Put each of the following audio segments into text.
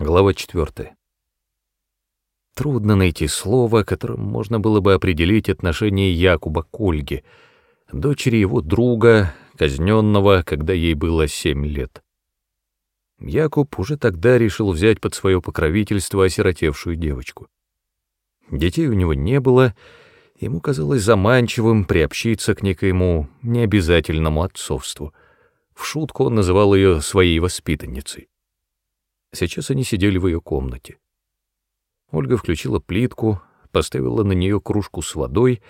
Глава 4. Трудно найти слово, которым можно было бы определить отношение Якуба к Ольге, дочери его друга, казненного, когда ей было семь лет. Якуб уже тогда решил взять под свое покровительство осиротевшую девочку. Детей у него не было, ему казалось заманчивым приобщиться к некоему необязательному отцовству. В шутку он называл ее своей воспитанницей. Сейчас они сидели в ее комнате. Ольга включила плитку, поставила на нее кружку с водой,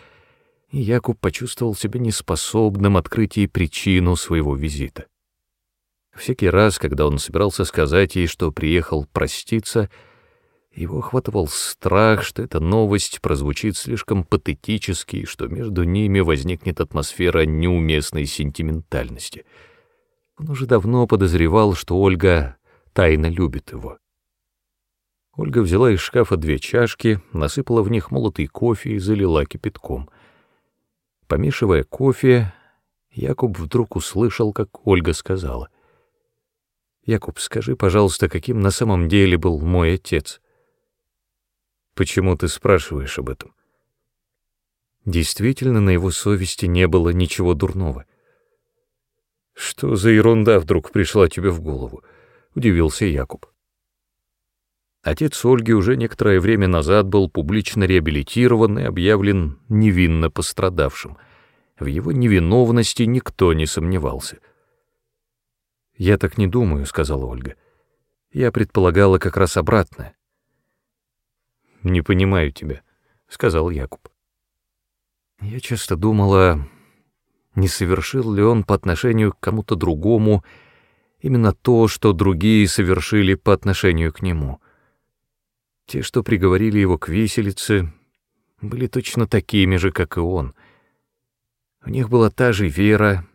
и Якуб почувствовал себя неспособным открыть ей причину своего визита. Всякий раз, когда он собирался сказать ей, что приехал проститься, его охватывал страх, что эта новость прозвучит слишком патетически, и что между ними возникнет атмосфера неуместной сентиментальности. Он уже давно подозревал, что Ольга тайно любит его. Ольга взяла из шкафа две чашки, насыпала в них молотый кофе и залила кипятком. Помешивая кофе, Якуб вдруг услышал, как Ольга сказала. «Якуб, скажи, пожалуйста, каким на самом деле был мой отец?» «Почему ты спрашиваешь об этом?» Действительно, на его совести не было ничего дурного. «Что за ерунда вдруг пришла тебе в голову?» — удивился Якуб. Отец Ольги уже некоторое время назад был публично реабилитирован и объявлен невинно пострадавшим. В его невиновности никто не сомневался. «Я так не думаю», — сказала Ольга. «Я предполагала как раз обратное». «Не понимаю тебя», — сказал Якуб. «Я часто думала, не совершил ли он по отношению к кому-то другому именно то, что другие совершили по отношению к нему. Те, что приговорили его к виселице, были точно такими же, как и он. У них была та же вера,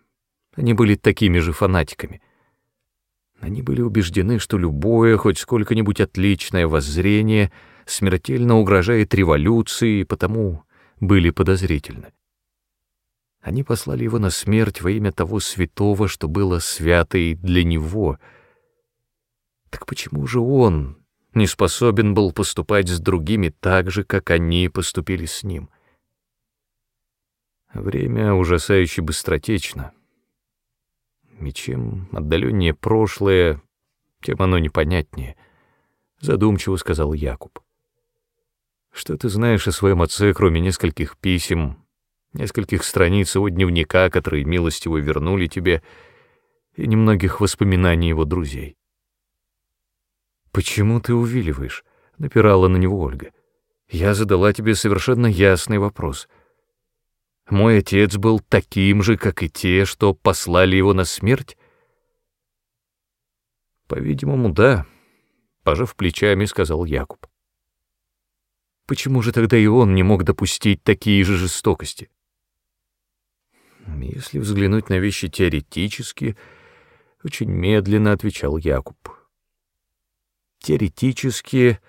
они были такими же фанатиками. Они были убеждены, что любое, хоть сколько-нибудь отличное воззрение смертельно угрожает революции, и потому были подозрительны. Они послали его на смерть во имя того святого, что было свято для него. Так почему же он не способен был поступать с другими так же, как они поступили с ним? Время ужасающе быстротечно. И чем отдаленнее прошлое, тем оно непонятнее, — задумчиво сказал Якуб. Что ты знаешь о своем отце, кроме нескольких писем, нескольких страниц его дневника, которые милостиво вернули тебе, и немногих воспоминаний его друзей. «Почему ты увиливаешь?» — напирала на него Ольга. «Я задала тебе совершенно ясный вопрос. Мой отец был таким же, как и те, что послали его на смерть?» «По-видимому, да», — пожав плечами, сказал Якуб. «Почему же тогда и он не мог допустить такие же жестокости?» Если взглянуть на вещи теоретически, очень медленно отвечал Якуб. Теоретически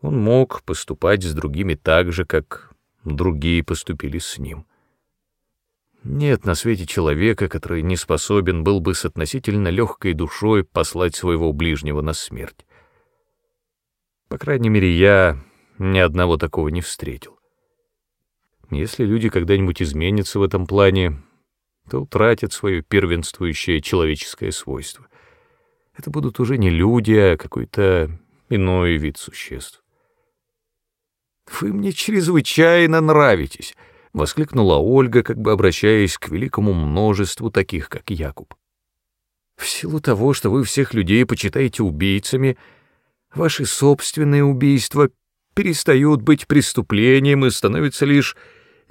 он мог поступать с другими так же, как другие поступили с ним. Нет на свете человека, который не способен был бы с относительно легкой душой послать своего ближнего на смерть. По крайней мере, я ни одного такого не встретил. Если люди когда-нибудь изменятся в этом плане, то утратят свое первенствующее человеческое свойство. Это будут уже не люди, а какой-то иной вид существ. «Вы мне чрезвычайно нравитесь!» — воскликнула Ольга, как бы обращаясь к великому множеству таких, как Якуб. «В силу того, что вы всех людей почитаете убийцами, ваши собственные убийства перестают быть преступлением и становятся лишь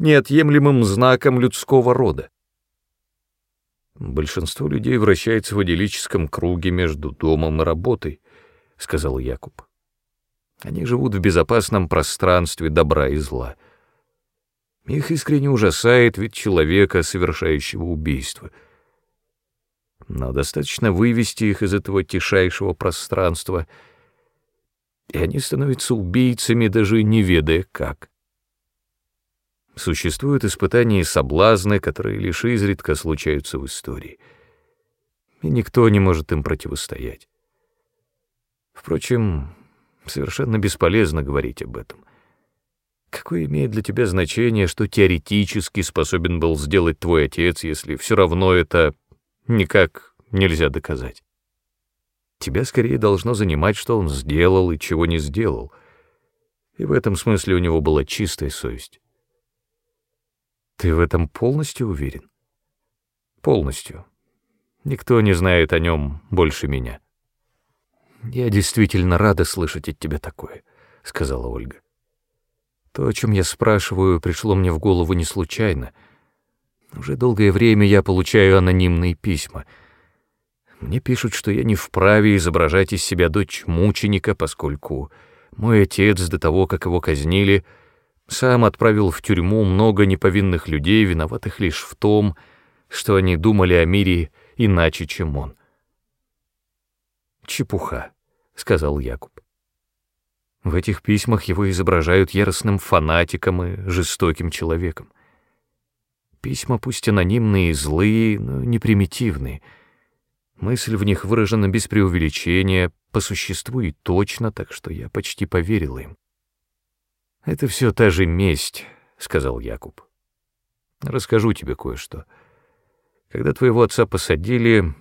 неотъемлемым знаком людского рода. Большинство людей вращается в идиллическом круге между домом и работой, сказал Якуб. Они живут в безопасном пространстве добра и зла. Их искренне ужасает вид человека, совершающего убийство. Но достаточно вывести их из этого тишайшего пространства, и они становятся убийцами, даже не ведая как. Существуют испытания и соблазны, которые лишь изредка случаются в истории. И никто не может им противостоять. Впрочем, совершенно бесполезно говорить об этом. Какое имеет для тебя значение, что теоретически способен был сделать твой отец, если все равно это никак нельзя доказать? Тебя скорее должно занимать, что он сделал и чего не сделал. И в этом смысле у него была чистая совесть. Ты в этом полностью уверен? Полностью. Никто не знает о нем больше меня. Я действительно рада слышать от тебя такое, сказала Ольга. То, о чем я спрашиваю, пришло мне в голову не случайно. Уже долгое время я получаю анонимные письма. Мне пишут, что я не вправе изображать из себя дочь мученика, поскольку мой отец до того, как его казнили, сам отправил в тюрьму много неповинных людей, виноватых лишь в том, что они думали о мире иначе, чем он. «Чепуха», — сказал Якуб. В этих письмах его изображают яростным фанатиком и жестоким человеком. Письма пусть анонимные и злые, но не примитивные. Мысль в них выражена без преувеличения, по существу и точно, так что я почти поверил им. «Это все та же месть», — сказал Якуб. «Расскажу тебе кое-что. Когда твоего отца посадили,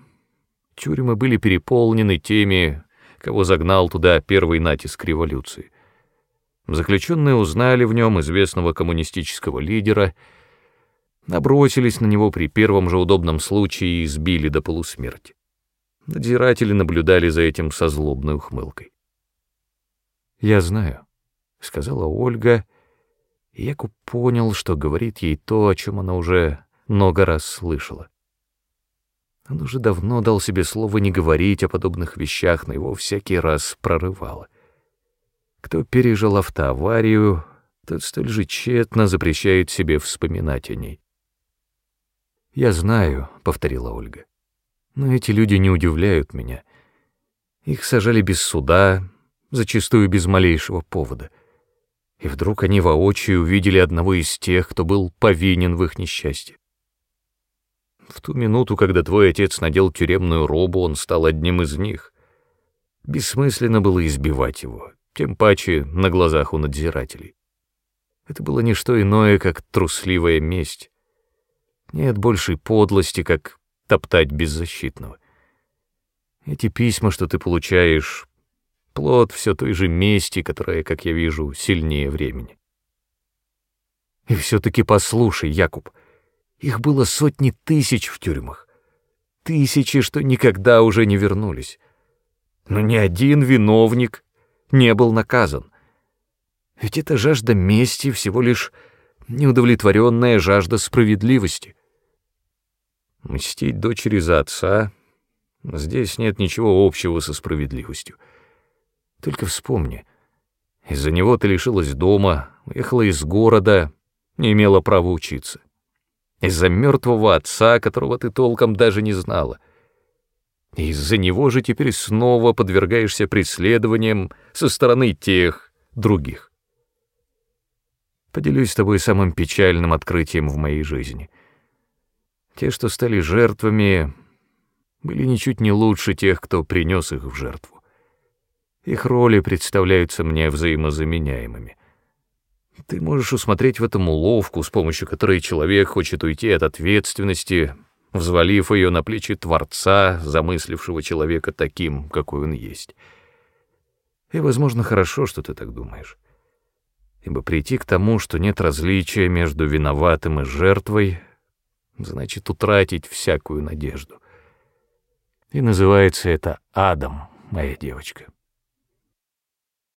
тюрьмы были переполнены теми, кого загнал туда первый натиск революции. Заключенные узнали в нем известного коммунистического лидера, набросились на него при первом же удобном случае и избили до полусмерти. Надзиратели наблюдали за этим со злобной ухмылкой. «Я знаю», — сказала Ольга, и Якуб понял, что говорит ей то, о чем она уже много раз слышала. Он уже давно дал себе слово не говорить о подобных вещах, но его всякий раз прорывало. Кто пережил автоаварию, тот столь же тщетно запрещает себе вспоминать о ней. «Я знаю», — повторила Ольга, — «но эти люди не удивляют меня. Их сажали без суда, зачастую без малейшего повода. И вдруг они воочию увидели одного из тех, кто был повинен в их несчастье. В ту минуту, когда твой отец надел тюремную робу, он стал одним из них. Бессмысленно было избивать его, тем паче на глазах у надзирателей. Это было не что иное, как трусливая месть. Нет большей подлости, как топтать беззащитного. Эти письма, что ты получаешь, плод все той же мести, которая, как я вижу, сильнее времени. И все-таки послушай, Якуб, их было сотни тысяч в тюрьмах. Тысячи, что никогда уже не вернулись. Но ни один виновник не был наказан. Ведь эта жажда мести всего лишь неудовлетворенная жажда справедливости. Мстить дочери за отца — здесь нет ничего общего со справедливостью. Только вспомни, из-за него ты лишилась дома, уехала из города, не имела права учиться из-за мертвого отца, которого ты толком даже не знала. из-за него же теперь снова подвергаешься преследованиям со стороны тех других. Поделюсь с тобой самым печальным открытием в моей жизни. Те, что стали жертвами, были ничуть не лучше тех, кто принес их в жертву. Их роли представляются мне взаимозаменяемыми. Ты можешь усмотреть в этом уловку, с помощью которой человек хочет уйти от ответственности, взвалив ее на плечи Творца, замыслившего человека таким, какой он есть. И, возможно, хорошо, что ты так думаешь. Ибо прийти к тому, что нет различия между виноватым и жертвой, значит утратить всякую надежду. И называется это адом, моя девочка.